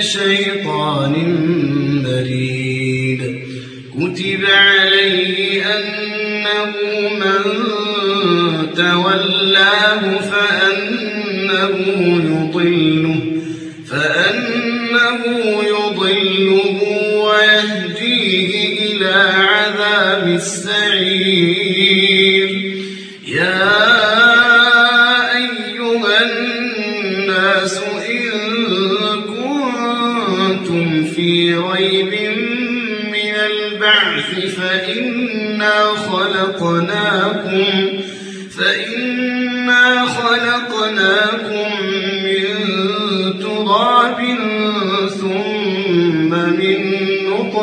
شيطان مريد. كتب عليه أنه من تولاه فأنه يضله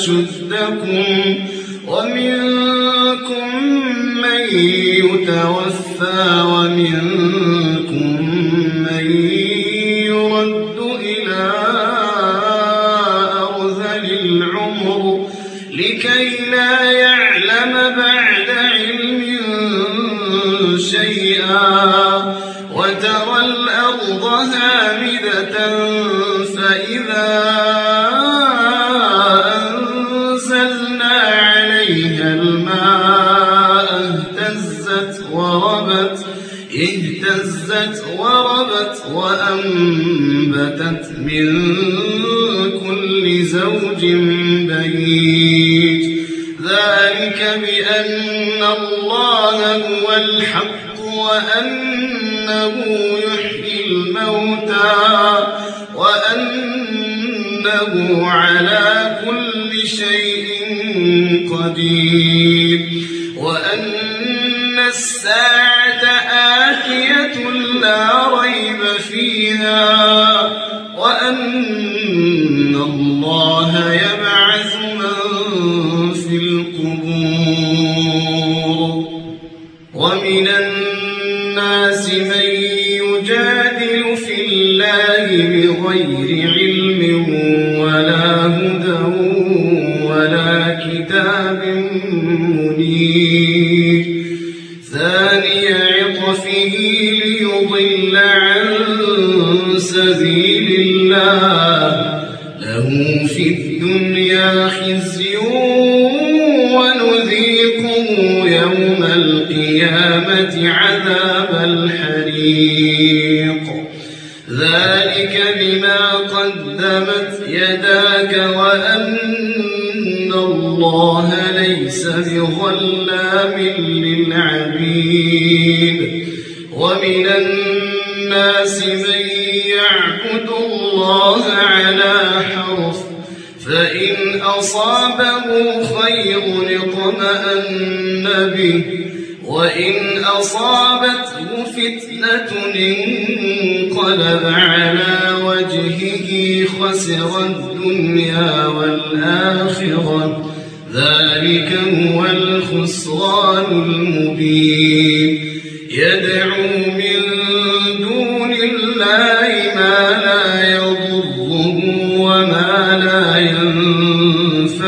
أشدكم ومنكم من يتوفى وربت وأنبتت من كل زوج بهيج. ذلك بأن الله هو الحق وأنه يحيي الموتى وأنه على كل شيء قدير. وأن الساعة في الدنيا خزي.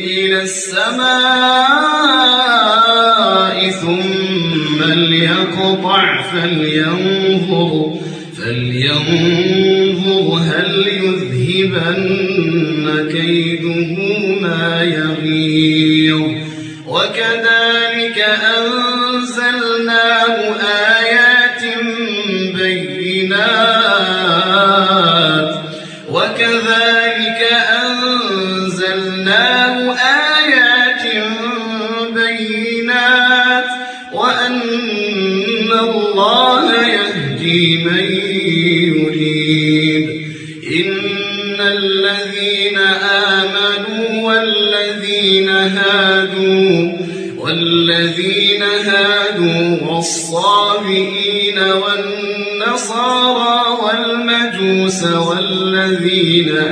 إلى السماء ثم ليقطع فلينظر فلينظر هل يذهبن كيده ما يغيظ وكذلك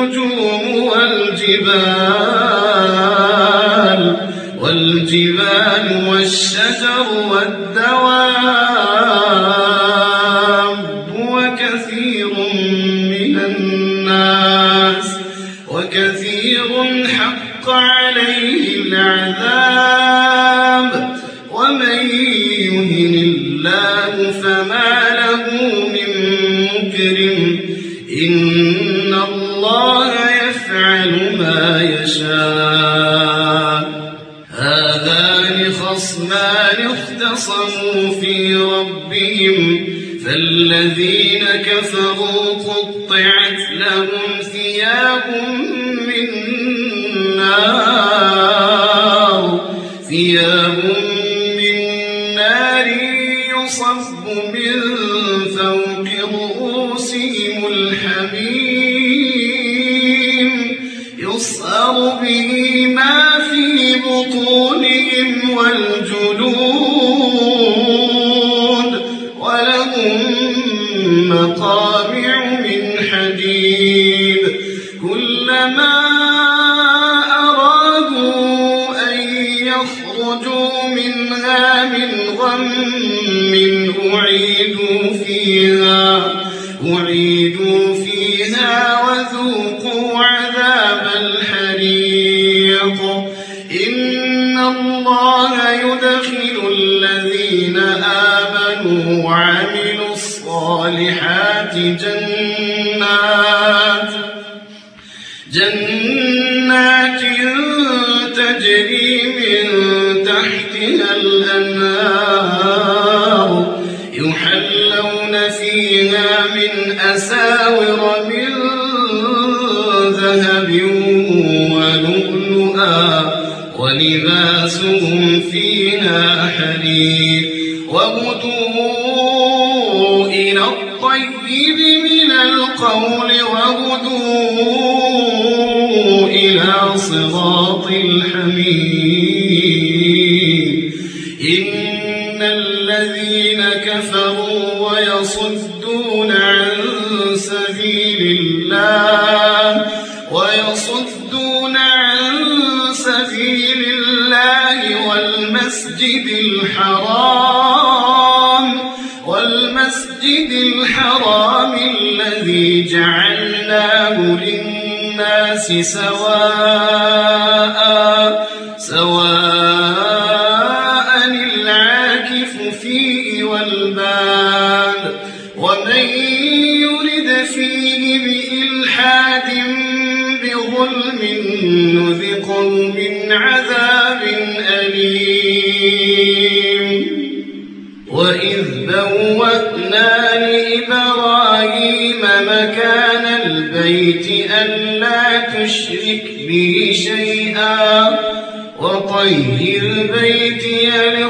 والنجوم والجبال. قطعت لهم ثياب من نار. ثياب من نار يصب من فوق رؤوسهم الحميم. يصهر به ما في بطونهم والجلود جنات تجري من تحتها الأنهار يحلون فيها من أساور من ذهب ولؤلؤا ولباسهم فيها الحميد. إن الذين كفروا ويصدون عن سبيل الله ويصدون عن سبيل الله والمسجد الحرام والمسجد الحرام الذي جعلناه للناس سواء سواء العاكف فيه والباد ومن يرد فيه بإلحاد بظلم نذقه من عذاب أليم. وإذ بوأنا لإبراهيم مكان البيت ألا تشرك بي شيئا. وطهر بيتي للطائفين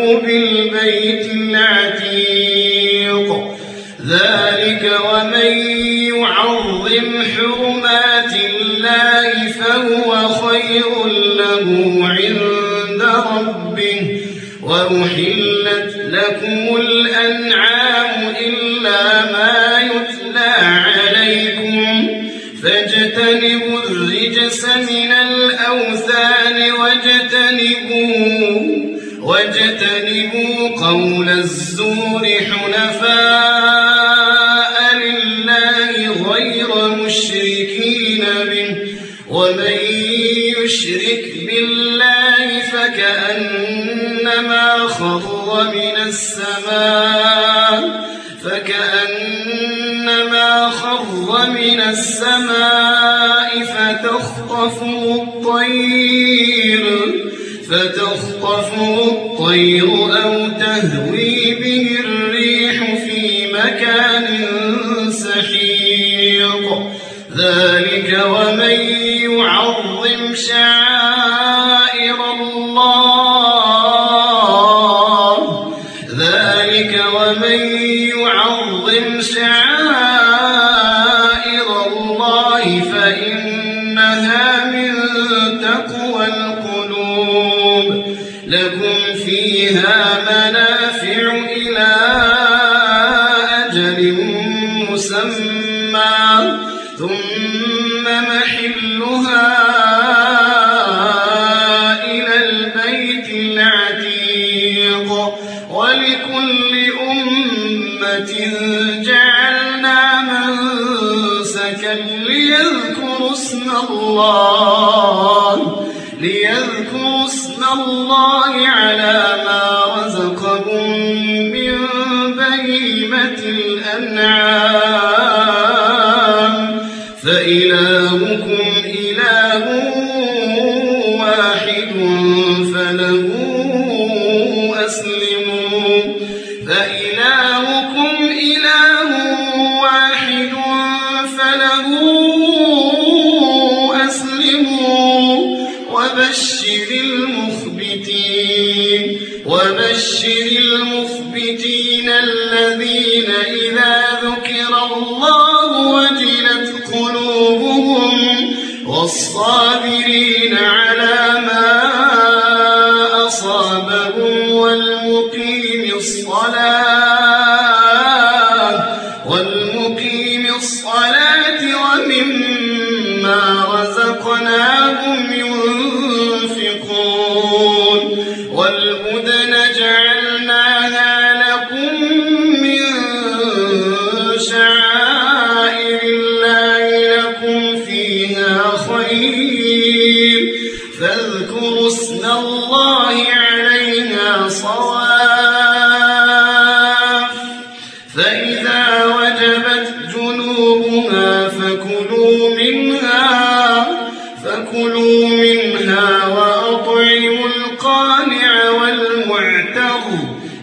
بالبيت العتيق. ذلك ومن يعظم حرمات الله فهو خير له عند ربه. وأحلت لكم الأنعام إلا ما يتلى عليكم. فاجتنبوا الرجس الزور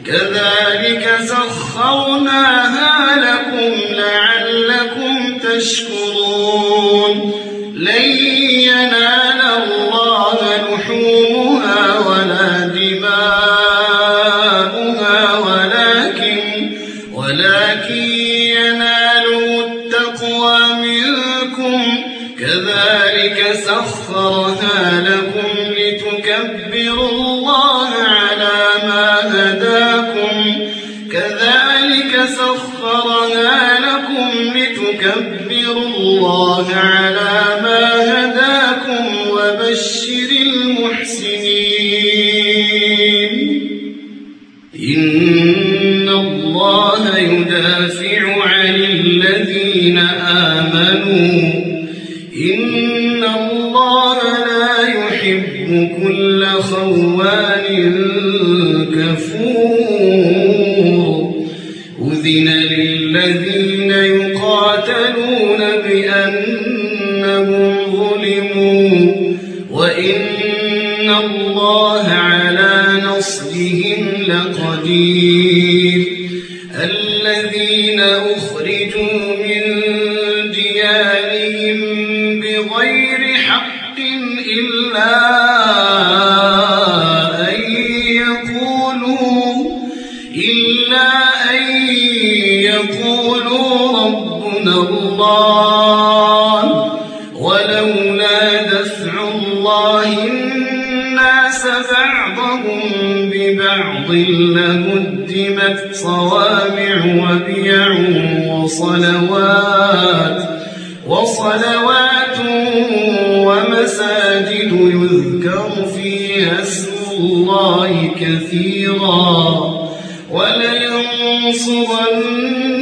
لتكبروا الله على ما هداكم وبشر المحسنين. إن الله يدافع عن الذين آمنوا. إن الله لا يحب كل خوان كفور.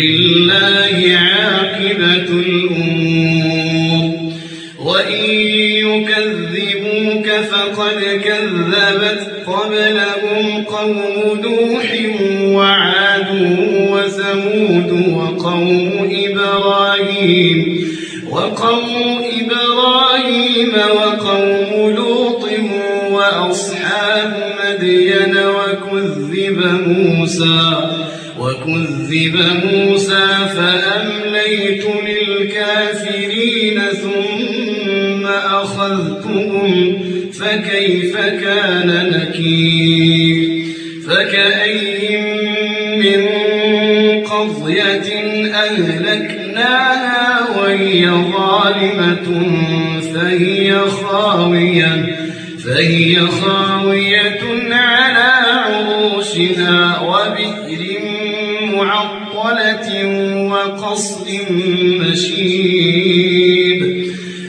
ولله عاقبة الأمور. وإن يكذبوك فقد كذبت قبلهم قوم نوح وعاد وثمود وقوم إبراهيم. موسى وكذب موسى فأمليت للكافرين ثم أخذتهم فكيف كان نكير؟ فكأي من قضية أهلكناها وهي ظالمة فهي خاوية فهي خاوية وبئر معطلة وقصر مشيب.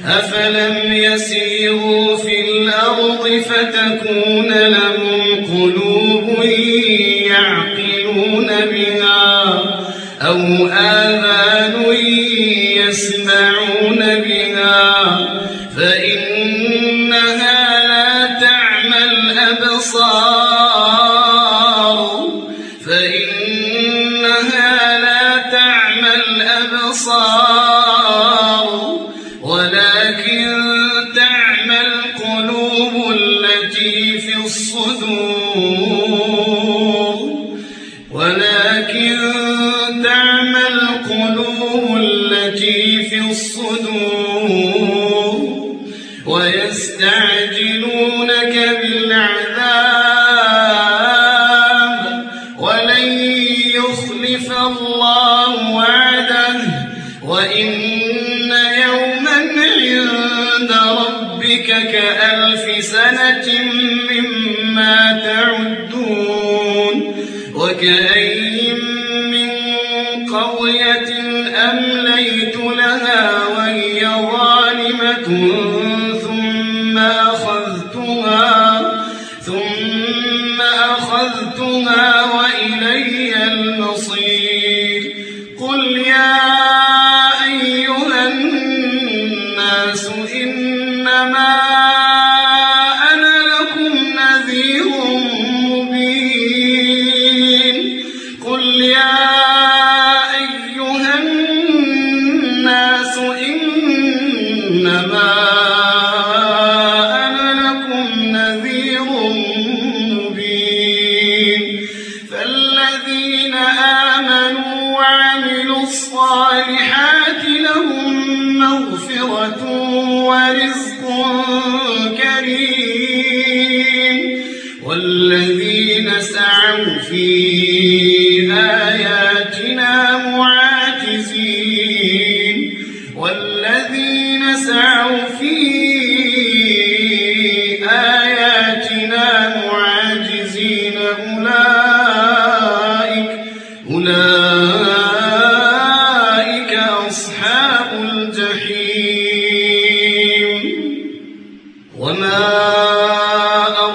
أفلم يسيروا في الأرض فتكون لهم قلوب يعقلون بها أو آذان الأبصار. الناس إنما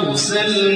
أرسلنا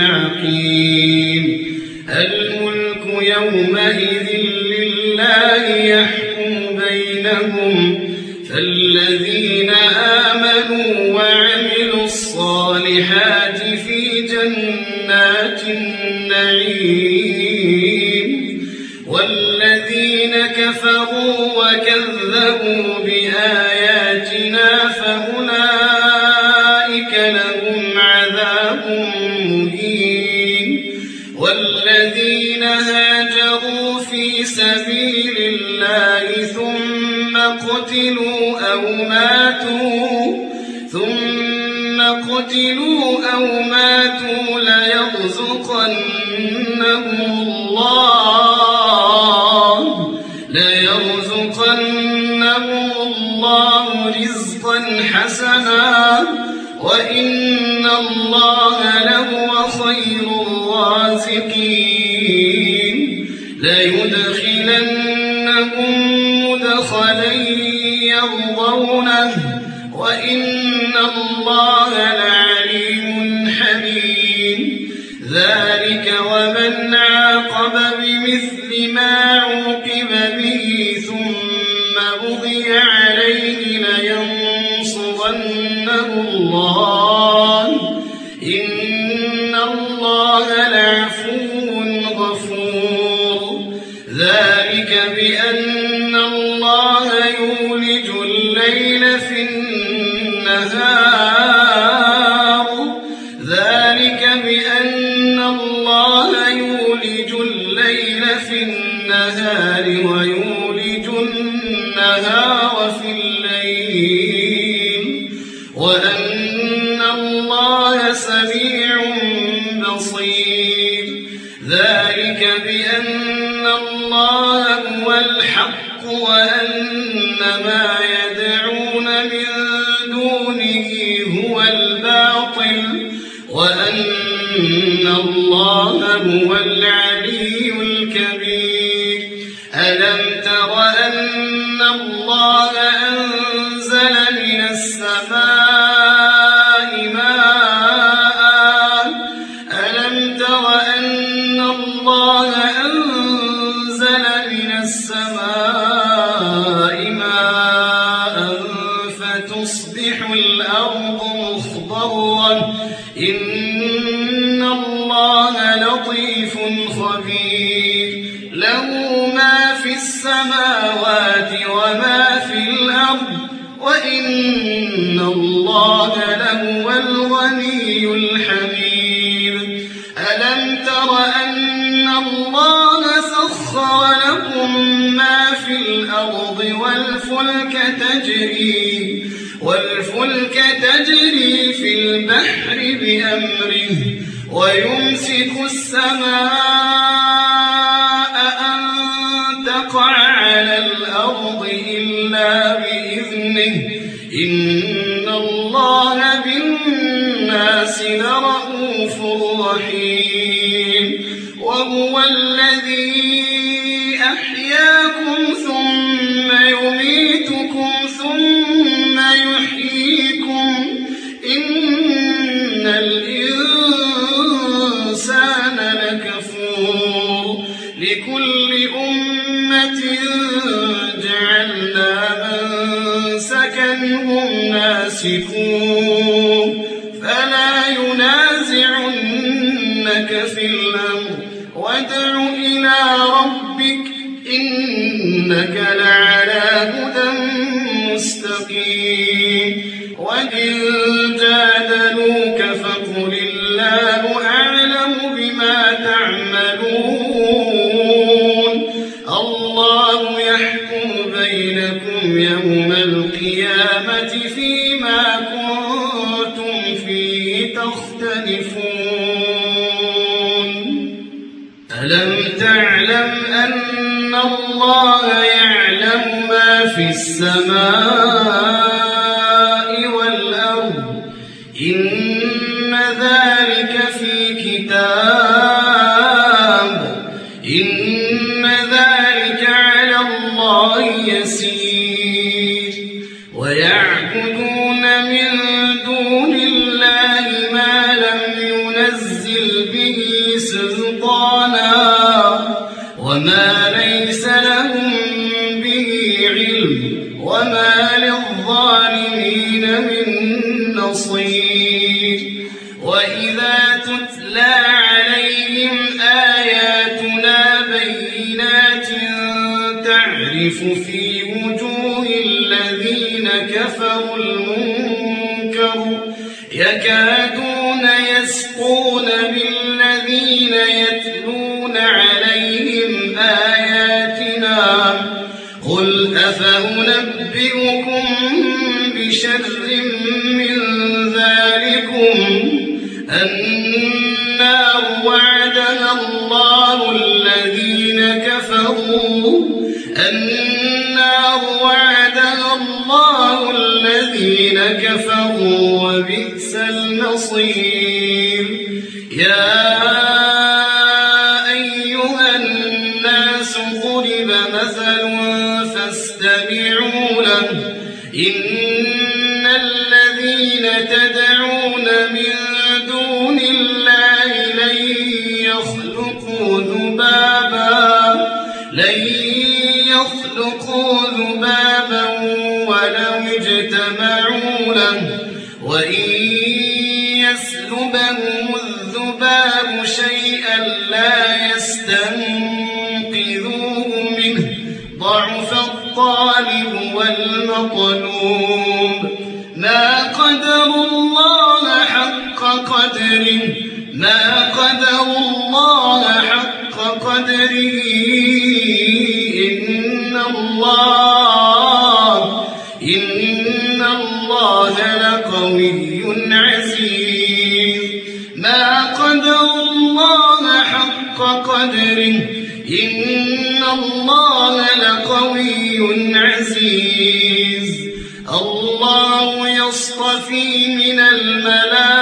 عقيم الملك يومئذ لله يحكم بينهم. فالذين آمنوا وعملوا الصالحات في جنات النعيم. والذين كفروا وكذبوا بآياتنا سبيل الله ثم قتلوا أو ماتوا ثم قتلوا أو ماتوا ليرزقنهم الله ليرزقنهم الله رزقا حسنا وإن الله لهو خير الرازقين. ليدخلنهم ذلك ومن عاقب بمثل ما عوقب به ثم بغي عليه كبير. ألم إن الله بالناس لرؤوف رحيم وهو الذي يَصِفُونَ فِيمَا كُنتُمْ فِيهِ تَخْتَلِفُونَ. أَلَمْ تَعْلَمْ أَنَّ اللَّهَ يَعْلَمُ مَا فِي السَّمَاءِ يكادون يسقون بالذين يتلون عليهم آياتنا. قل أفأنبئكم بشر جنة إن الله لقوي عزيز. الله يصطفي من الملائكة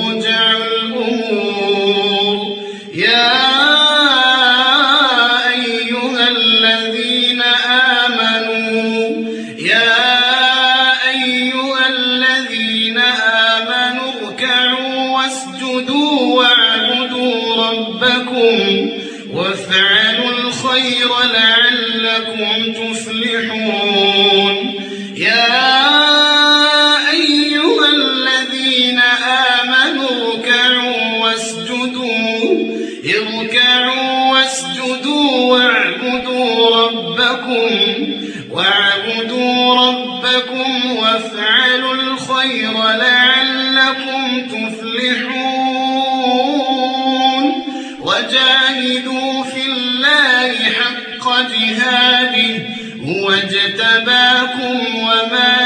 واجتباكم وما